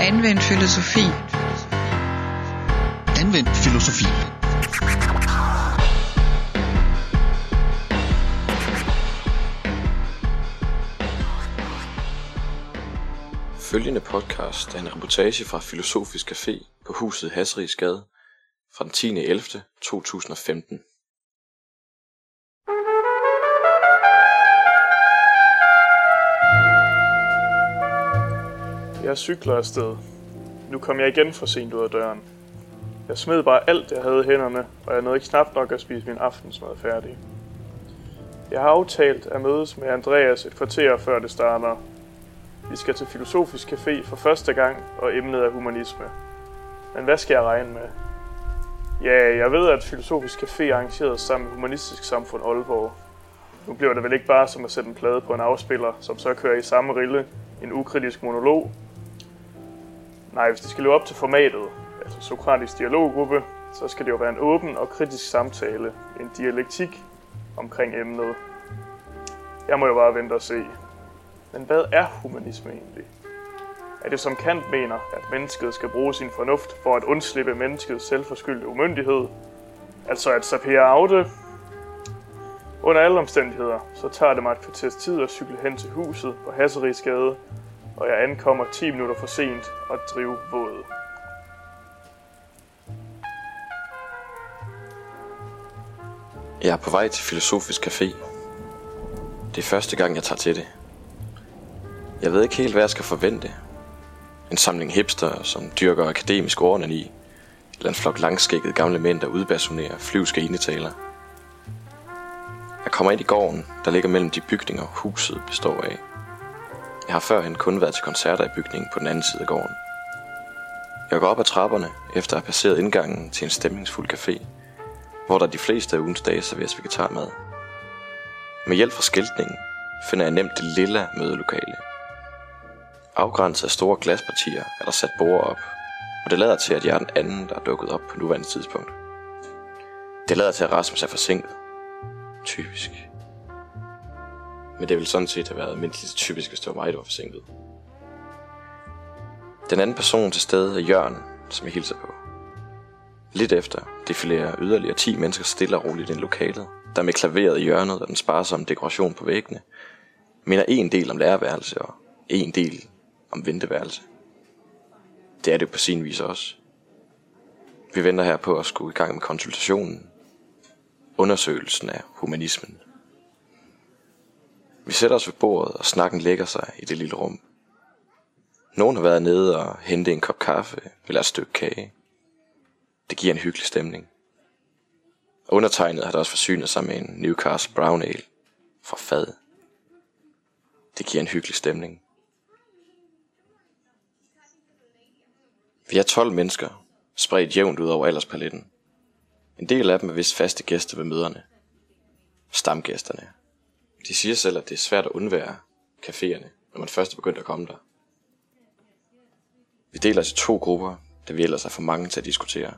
Anvend filosofi. Anvend filosofi. Følgende podcast er en reportage fra Filosofisk Café på huset Hasrigsgade fra den 10. Jeg cykler afsted. Nu kom jeg igen for sent ud af døren. Jeg smed bare alt, jeg havde i hænderne, og jeg nåede ikke knap nok at spise min aftensmad færdig. Jeg har aftalt at mødes med Andreas et kvarter før det starter. Vi skal til Filosofisk Café for første gang, og emnet er humanisme. Men hvad skal jeg regne med? Ja, jeg ved, at Filosofisk Café er arrangeret sammen med Humanistisk Samfund Aalborg. Nu bliver det vel ikke bare som at sætte en plade på en afspiller, som så kører i samme rille, en ukritisk monolog. Nej, hvis det skal leve op til formatet, altså Sokratisk dialoggruppe, så skal det jo være en åben og kritisk samtale, en dialektik omkring emnet. Jeg må jo bare vente og se. Men hvad er humanisme egentlig? Er det som Kant mener, at mennesket skal bruge sin fornuft for at undslippe menneskets selvforskyldte umyndighed? Altså at sapere aude? Under alle omstændigheder, så tager det mig et kvarters tid at cykle hen til huset på Hasserigsgade, og jeg ankommer 10 minutter for sent og drive våd. Jeg er på vej til Filosofisk Café. Det er første gang, jeg tager til det. Jeg ved ikke helt, hvad jeg skal forvente. En samling hipster, som dyrker akademisk i, eller en flok langskækkede gamle mænd, der udbasunerer flyvske indetaler. Jeg kommer ind i gården, der ligger mellem de bygninger, huset består af. Jeg har førhen kun været til koncerter i bygningen på den anden side af gården. Jeg går op ad trapperne, efter at have passeret indgangen til en stemningsfuld café, hvor der de fleste af ugens dage serveres vegetarmad. Med hjælp fra skiltningen finder jeg nemt det lille mødelokale. Afgrænset af store glaspartier er der sat borde op, og det lader til, at jeg er den anden, der er dukket op på nuværende tidspunkt. Det lader til, at Rasmus er forsinket. Typisk. Men det ville sådan set have været mindst lige typisk, hvis det var mig, der var forsinket. Den anden person til stede er Jørgen, som jeg hilser på. Lidt efter defilerer yderligere 10 mennesker stille og roligt ind i lokalet, der med klaveret i hjørnet og den sparsomme dekoration på væggene, minder en del om lærerværelse og en del om venteværelse. Det er det på sin vis også. Vi venter her på at skulle i gang med konsultationen, undersøgelsen af humanismen. Vi sætter os ved bordet, og snakken lægger sig i det lille rum. Nogen har været nede og hentet en kop kaffe eller et stykke kage. Det giver en hyggelig stemning. Undertegnet har der også forsynet sig med en Newcastle Brown Ale fra fad. Det giver en hyggelig stemning. Vi er 12 mennesker, spredt jævnt ud over alderspaletten. En del af dem er vist faste gæster ved møderne. Stamgæsterne. De siger selv, at det er svært at undvære caféerne, når man først er begyndt at komme der. Vi deler os i to grupper, da vi ellers er for mange til at diskutere.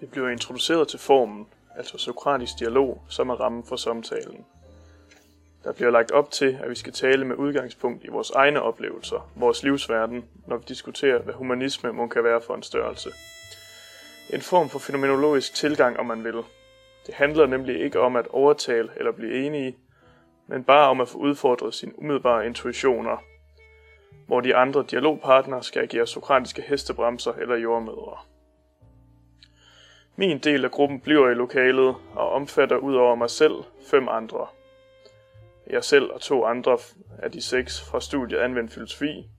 Vi bliver introduceret til formen, altså sokratisk dialog, som er rammen for samtalen. Der bliver lagt op til, at vi skal tale med udgangspunkt i vores egne oplevelser, vores livsverden, når vi diskuterer, hvad humanisme må kan være for en størrelse. En form for fænomenologisk tilgang, om man vil. Det handler nemlig ikke om at overtale eller blive enige, men bare om at få udfordret sine umiddelbare intuitioner, hvor de andre dialogpartnere skal agere sokratiske hestebremser eller jordmødre. Min del af gruppen bliver i lokalet og omfatter ud over mig selv fem andre. Jeg selv og to andre af de seks fra studiet anvendt filosofi,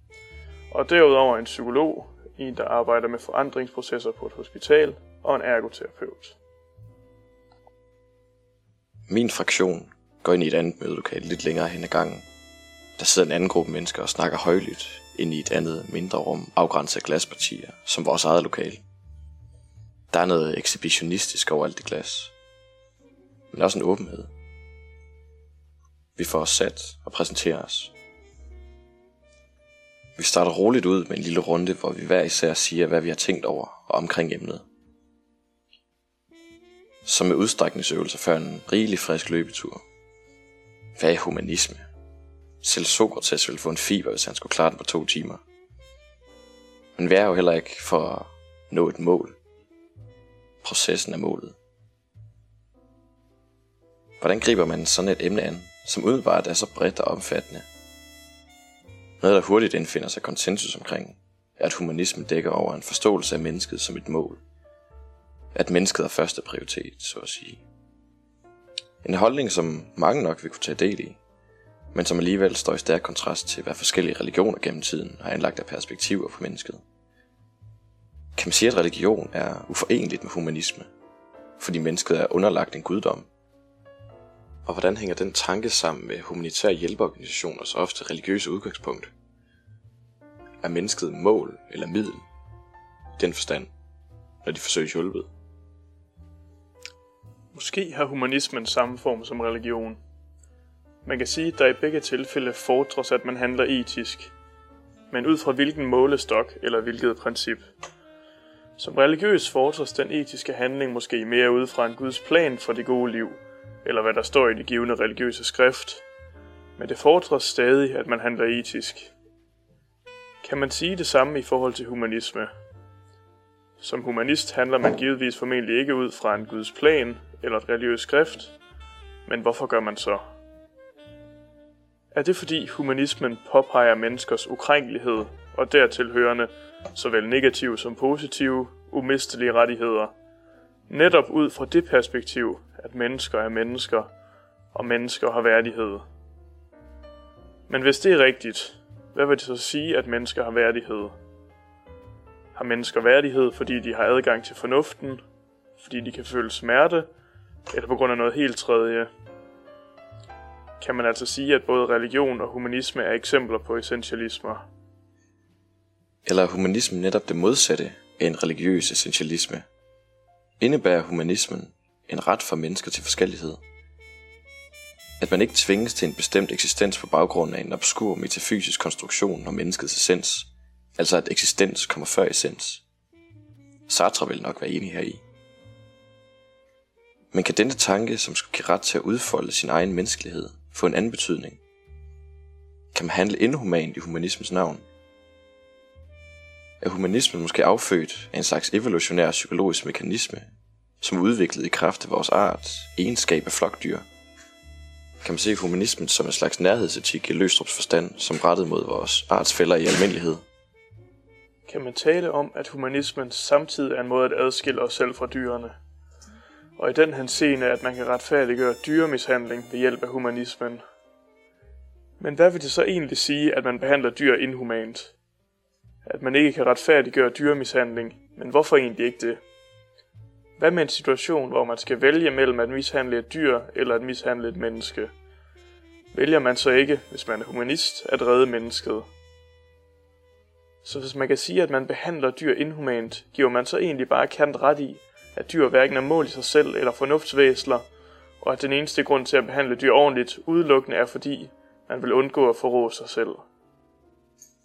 og derudover en psykolog, en der arbejder med forandringsprocesser på et hospital, og en ergoterapeut. Min fraktion går ind i et andet mødelokale lidt længere hen ad gangen. Der sidder en anden gruppe mennesker og snakker højlydt ind i et andet mindre rum, afgrænset af glaspartier, som vores eget lokale. Der er noget ekshibitionistisk over alt det glas. Men også en åbenhed. Vi får os sat og præsenterer os. Vi starter roligt ud med en lille runde, hvor vi hver især siger, hvad vi har tænkt over og omkring emnet. Som med udstrækningsøvelser før en rigelig frisk løbetur. Hvad er humanisme? Selv Sokrates ville få en fiber, hvis han skulle klare den på to timer. Men vi er jo heller ikke for at nå et mål. Processen er målet. Hvordan griber man sådan et emne an, som udebart er så bredt og omfattende? Noget, der hurtigt indfinder sig konsensus omkring, er, at humanismen dækker over en forståelse af mennesket som et mål. At mennesket er første prioritet, så at sige. En holdning, som mange nok vil kunne tage del i, men som alligevel står i stærk kontrast til, hvad forskellige religioner gennem tiden har anlagt af perspektiver på mennesket. Kan man sige, at religion er uforenligt med humanisme, fordi mennesket er underlagt en guddom? Og hvordan hænger den tanke sammen med humanitære hjælpeorganisationers ofte religiøse udgangspunkt? Er mennesket mål eller middel den forstand, når de forsøger hjulpet? Måske har humanismen samme form som religion. Man kan sige, at der i begge tilfælde fordres, at man handler etisk. Men ud fra hvilken målestok eller hvilket princip. Som religiøs fordres den etiske handling måske mere ud fra en Guds plan for det gode liv, eller hvad der står i det givende religiøse skrift. Men det fordres stadig, at man handler etisk. Kan man sige det samme i forhold til humanisme? Som humanist handler man givetvis formentlig ikke ud fra en Guds plan eller et religiøst skrift, men hvorfor gør man så? Er det fordi humanismen påpeger menneskers ukrænkelighed og dertil hørende såvel negative som positive, umistelige rettigheder, netop ud fra det perspektiv, at mennesker er mennesker, og mennesker har værdighed. Men hvis det er rigtigt, hvad vil det så sige, at mennesker har værdighed? Har mennesker værdighed, fordi de har adgang til fornuften, fordi de kan føle smerte, eller på grund af noget helt tredje? Kan man altså sige, at både religion og humanisme er eksempler på essentialismer? Eller er humanismen netop det modsatte af en religiøs essentialisme? Indebærer humanismen en ret for mennesker til forskellighed? At man ikke tvinges til en bestemt eksistens på baggrund af en obskur metafysisk konstruktion om menneskets essens, altså at eksistens kommer før essens. Sartre vil nok være enig heri. Men kan denne tanke, som skulle give ret til at udfolde sin egen menneskelighed, få en anden betydning? Kan man handle inhumant i humanismens navn? Er humanismen måske affødt af en slags evolutionær psykologisk mekanisme, som er udviklet i kraft af vores art, egenskab af flokdyr? Kan man se humanismen som en slags nærhedsetik i Løstrups forstand, som rettet mod vores artsfælder i almindelighed? Kan man tale om, at humanismen samtidig er en måde at adskille os selv fra dyrene? Og i den henseende, at man kan retfærdiggøre dyremishandling ved hjælp af humanismen. Men hvad vil det så egentlig sige, at man behandler dyr inhumant? At man ikke kan retfærdiggøre dyremishandling, men hvorfor egentlig ikke det? Hvad med en situation, hvor man skal vælge mellem at mishandle et dyr eller at mishandle et menneske? Vælger man så ikke, hvis man er humanist, at redde mennesket? Så hvis man kan sige, at man behandler dyr inhumant, giver man så egentlig bare kant ret i, at dyr hverken er mål i sig selv eller fornuftsvæsler, og at den eneste grund til at behandle dyr ordentligt udelukkende er fordi, man vil undgå at forrå sig selv.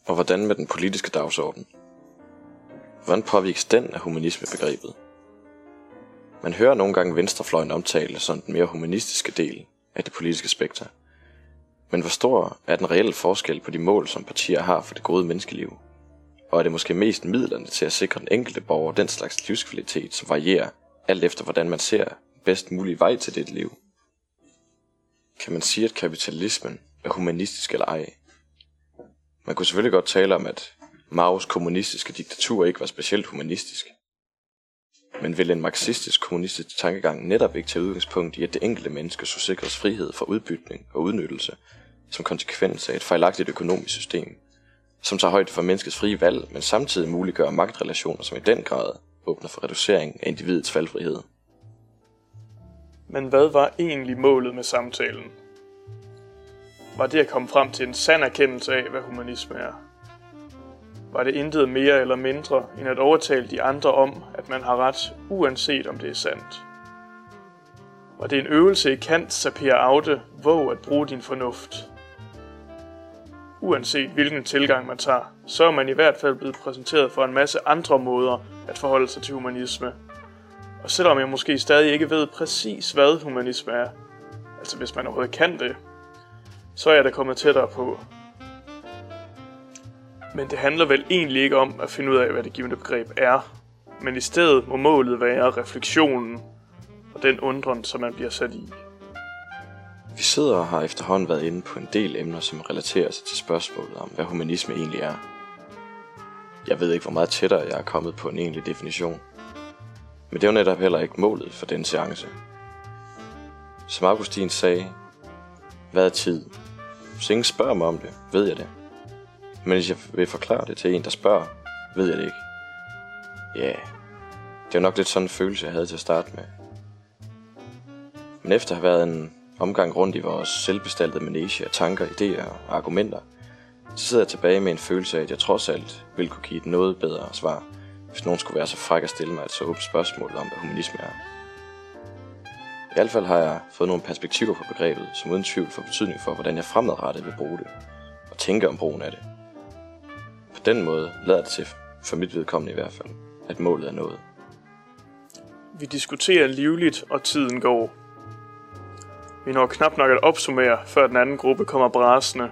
Og hvordan med den politiske dagsorden? Hvordan påvirkes den af humanismebegrebet? Man hører nogle gange venstrefløjen omtale som den mere humanistiske del af det politiske spekter. Men hvor stor er den reelle forskel på de mål, som partier har for det gode menneskeliv? Og er det måske mest midlerne til at sikre den enkelte borger den slags livskvalitet, som varierer alt efter hvordan man ser bedst mulig vej til dit liv? Kan man sige, at kapitalismen er humanistisk eller ej? Man kunne selvfølgelig godt tale om, at Maos kommunistiske diktatur ikke var specielt humanistisk. Men vil en marxistisk kommunistisk tankegang netop ikke tage udgangspunkt i, at det enkelte menneske så sikres frihed fra udbytning og udnyttelse, som konsekvens af et fejlagtigt økonomisk system, som tager højde for menneskets frie valg, men samtidig muliggør magtrelationer, som i den grad åbner for reducering af individets valgfrihed. Men hvad var egentlig målet med samtalen? Var det at komme frem til en sand erkendelse af, hvad humanisme er? Var det intet mere eller mindre, end at overtale de andre om, at man har ret, uanset om det er sandt? Var det en øvelse i Kant, Sapir Aude, våg at bruge din fornuft? Uanset hvilken tilgang man tager, så er man i hvert fald blevet præsenteret for en masse andre måder at forholde sig til humanisme. Og selvom jeg måske stadig ikke ved præcis, hvad humanisme er, altså hvis man overhovedet kan det, så er jeg da kommet tættere på. Men det handler vel egentlig ikke om at finde ud af, hvad det givende begreb er, men i stedet må målet være refleksionen og den undren, som man bliver sat i. Vi sidder og har efterhånden været inde på en del emner, som relaterer sig til spørgsmålet om, hvad humanisme egentlig er. Jeg ved ikke, hvor meget tættere jeg er kommet på en egentlig definition. Men det er jo netop heller ikke målet for den seance. Som Augustin sagde, hvad er tid? Hvis ingen spørger mig om det, ved jeg det. Men hvis jeg vil forklare det til en, der spørger, ved jeg det ikke. Ja, yeah. det var nok lidt sådan en følelse, jeg havde til at starte med. Men efter at have været en omgang rundt i vores selvbestaltede manege af tanker, idéer og argumenter, så sidder jeg tilbage med en følelse af, at jeg trods alt ville kunne give et noget bedre svar, hvis nogen skulle være så fræk at stille mig et så åbent spørgsmål om, hvad humanisme er. I hvert fald har jeg fået nogle perspektiver på begrebet, som uden tvivl får betydning for, hvordan jeg fremadrettet vil bruge det, og tænke om brugen af det. På den måde lader det til, for mit vedkommende i hvert fald, at målet er nået. Vi diskuterer livligt, og tiden går. Vi når knap nok at opsummere, før den anden gruppe kommer brasende.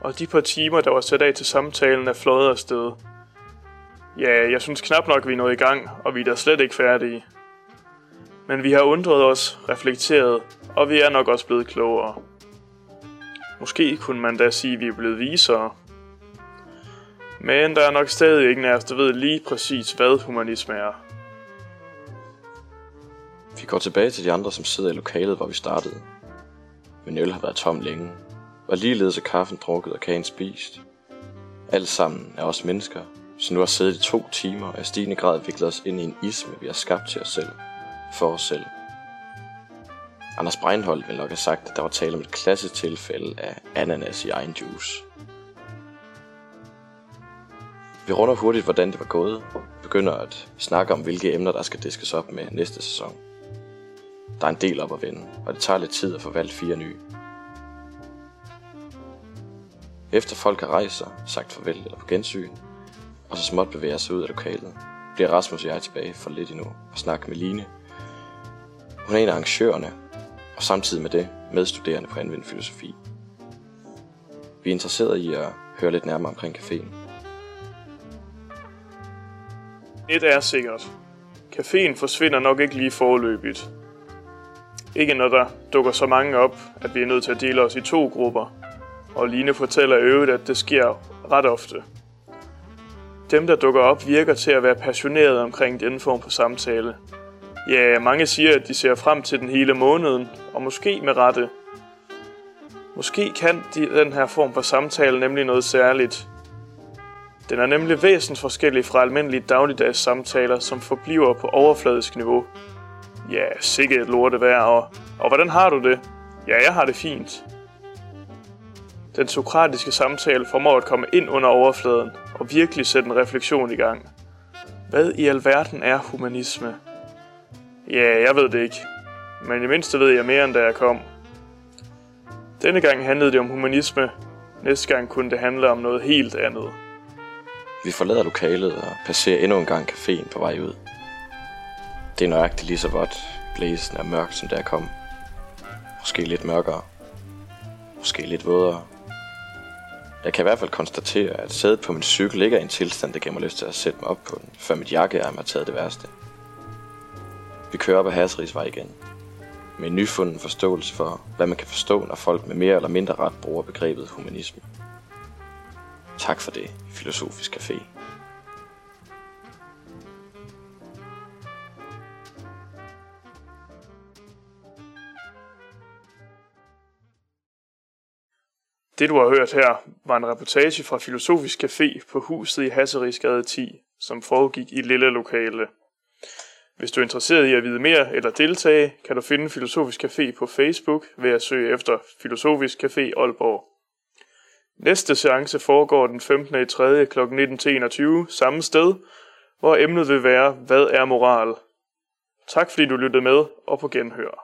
Og de par timer, der var sat af til samtalen, er fløjet afsted. Ja, jeg synes knap nok, vi er nået i gang, og vi er da slet ikke færdige. Men vi har undret os, reflekteret, og vi er nok også blevet klogere. Måske kunne man da sige, at vi er blevet visere. Men der er nok stadig ikke nærmest, der ved lige præcis, hvad humanisme er. Vi går tilbage til de andre, som sidder i lokalet, hvor vi startede. Men øl har været tom længe, og ligeledes er kaffen drukket og kagen spist. Alt sammen er os mennesker, så nu har siddet i to timer og i stigende grad viklet os ind i en isme, vi har skabt til os selv. For os selv. Anders Breinholt vil nok have sagt, at der var tale om et klassisk tilfælde af ananas i egen juice. Vi runder hurtigt, hvordan det var gået, og begynder at snakke om, hvilke emner, der skal diskes op med næste sæson. Der er en del op at vende, og det tager lidt tid at få valgt fire nye. Efter folk har rejst sig, sagt farvel eller på gensyn, og så småt bevæger sig ud af lokalet, bliver Rasmus og jeg tilbage for lidt endnu og snakke med Line. Hun er en af arrangørerne, og samtidig med det medstuderende på anvendt filosofi. Vi er interesserede i at høre lidt nærmere omkring caféen. Et er sikkert. Caféen forsvinder nok ikke lige forløbigt. Ikke når der dukker så mange op, at vi er nødt til at dele os i to grupper. Og Line fortæller øvrigt, at det sker ret ofte. Dem, der dukker op, virker til at være passionerede omkring denne form for samtale. Ja, mange siger, at de ser frem til den hele måneden, og måske med rette. Måske kan de, den her form for samtale nemlig noget særligt. Den er nemlig væsentligt forskellig fra almindelige dagligdags samtaler, som forbliver på overfladisk niveau. Ja, sikkert et lorte vejr, og, og hvordan har du det? Ja, jeg har det fint. Den sokratiske samtale formår at komme ind under overfladen og virkelig sætte en refleksion i gang. Hvad i alverden er humanisme? Ja, jeg ved det ikke. Men i mindste ved jeg mere, end da jeg kom. Denne gang handlede det om humanisme. Næste gang kunne det handle om noget helt andet. Vi forlader lokalet og passerer endnu en gang caféen på vej ud. Det er nøjagtigt lige så vådt, blæsen er mørkt, som der kom. Måske lidt mørkere. Måske lidt vådere. Jeg kan i hvert fald konstatere, at sædet på min cykel ligger i en tilstand, der giver mig lyst til at sætte mig op på den, før mit jakkearm har taget det værste. Vi kører op ad Hasrigsvej igen. Med en nyfunden forståelse for, hvad man kan forstå, når folk med mere eller mindre ret bruger begrebet humanisme. Tak for det, Filosofisk Café. Det du har hørt her var en reportage fra Filosofisk Café på huset i Hasserigsgade 10, som foregik i lille lokale. Hvis du er interesseret i at vide mere eller deltage, kan du finde Filosofisk Café på Facebook ved at søge efter Filosofisk Café Aalborg. Næste seance foregår den 15. i 3. kl. 19.21 samme sted, hvor emnet vil være, hvad er moral? Tak fordi du lyttede med, og på genhør.